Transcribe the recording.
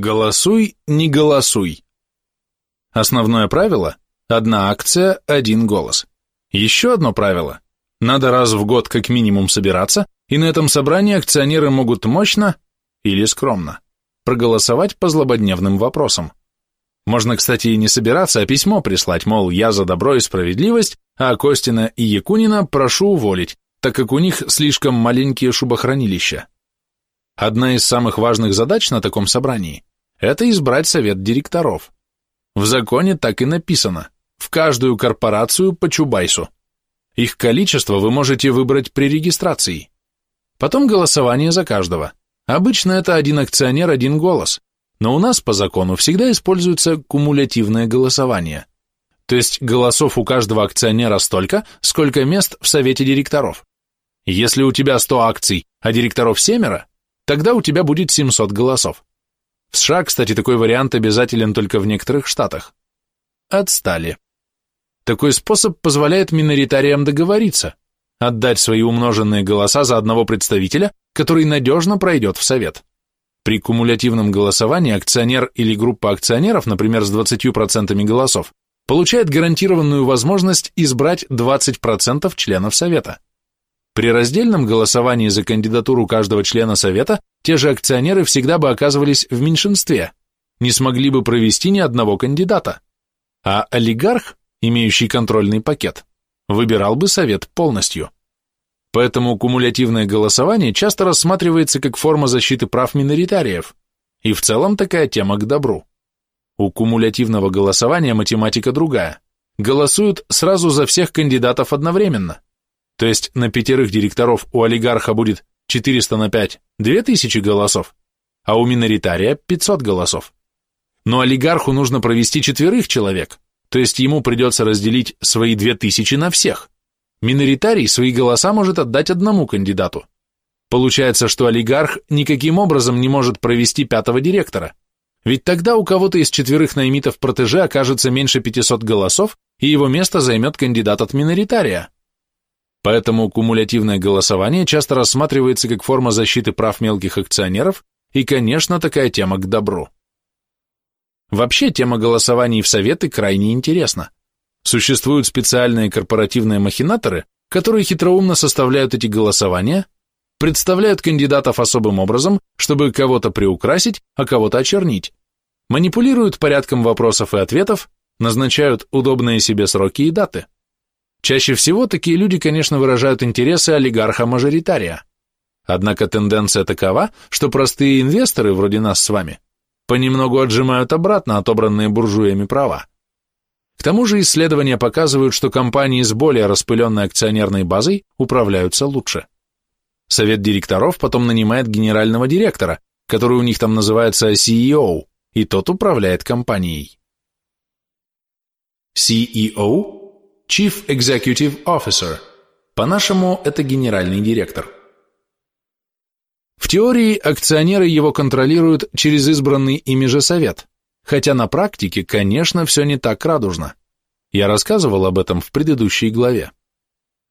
Голосуй, не голосуй. Основное правило – одна акция, один голос. Еще одно правило – надо раз в год как минимум собираться, и на этом собрании акционеры могут мощно или скромно проголосовать по злободневным вопросам. Можно, кстати, и не собираться, а письмо прислать, мол, я за добро и справедливость, а Костина и Якунина прошу уволить, так как у них слишком маленькие шубохранилища. Одна из самых важных задач на таком собрании – это избрать совет директоров. В законе так и написано – в каждую корпорацию по Чубайсу. Их количество вы можете выбрать при регистрации. Потом голосование за каждого. Обычно это один акционер, один голос. Но у нас по закону всегда используется кумулятивное голосование. То есть голосов у каждого акционера столько, сколько мест в совете директоров. Если у тебя 100 акций, а директоров семеро, тогда у тебя будет 700 голосов. В США, кстати, такой вариант обязателен только в некоторых штатах. Отстали. Такой способ позволяет миноритариям договориться, отдать свои умноженные голоса за одного представителя, который надежно пройдет в совет. При кумулятивном голосовании акционер или группа акционеров, например, с 20% голосов, получает гарантированную возможность избрать 20% членов Совета. При раздельном голосовании за кандидатуру каждого члена Совета те же акционеры всегда бы оказывались в меньшинстве, не смогли бы провести ни одного кандидата. А олигарх, имеющий контрольный пакет, выбирал бы Совет полностью. Поэтому кумулятивное голосование часто рассматривается как форма защиты прав миноритариев, и в целом такая тема к добру. У кумулятивного голосования математика другая. Голосуют сразу за всех кандидатов одновременно. То есть на пятерых директоров у олигарха будет 400 на 5 – 2000 голосов, а у миноритария – 500 голосов. Но олигарху нужно провести четверых человек, то есть ему придется разделить свои 2000 на всех. Миноритарий свои голоса может отдать одному кандидату. Получается, что олигарх никаким образом не может провести пятого директора. Ведь тогда у кого-то из четверых наймитов протеже окажется меньше 500 голосов, и его место займет кандидат от миноритария. Поэтому кумулятивное голосование часто рассматривается как форма защиты прав мелких акционеров, и, конечно, такая тема к добру. Вообще, тема голосований в Советы крайне интересна. Существуют специальные корпоративные махинаторы, которые хитроумно составляют эти голосования, представляют кандидатов особым образом, чтобы кого-то приукрасить, а кого-то очернить, манипулируют порядком вопросов и ответов, назначают удобные себе сроки и даты. Чаще всего такие люди, конечно, выражают интересы олигарха-мажоритария. Однако тенденция такова, что простые инвесторы, вроде нас с вами, понемногу отжимают обратно отобранные буржуями права. К тому же исследования показывают, что компании с более распыленной акционерной базой управляются лучше. Совет директоров потом нанимает генерального директора, который у них там называется CEO, и тот управляет компанией. CEO – Chief Executive Officer. По-нашему, это генеральный директор. В теории акционеры его контролируют через избранный ими же совет, Хотя на практике, конечно, все не так радужно. Я рассказывал об этом в предыдущей главе.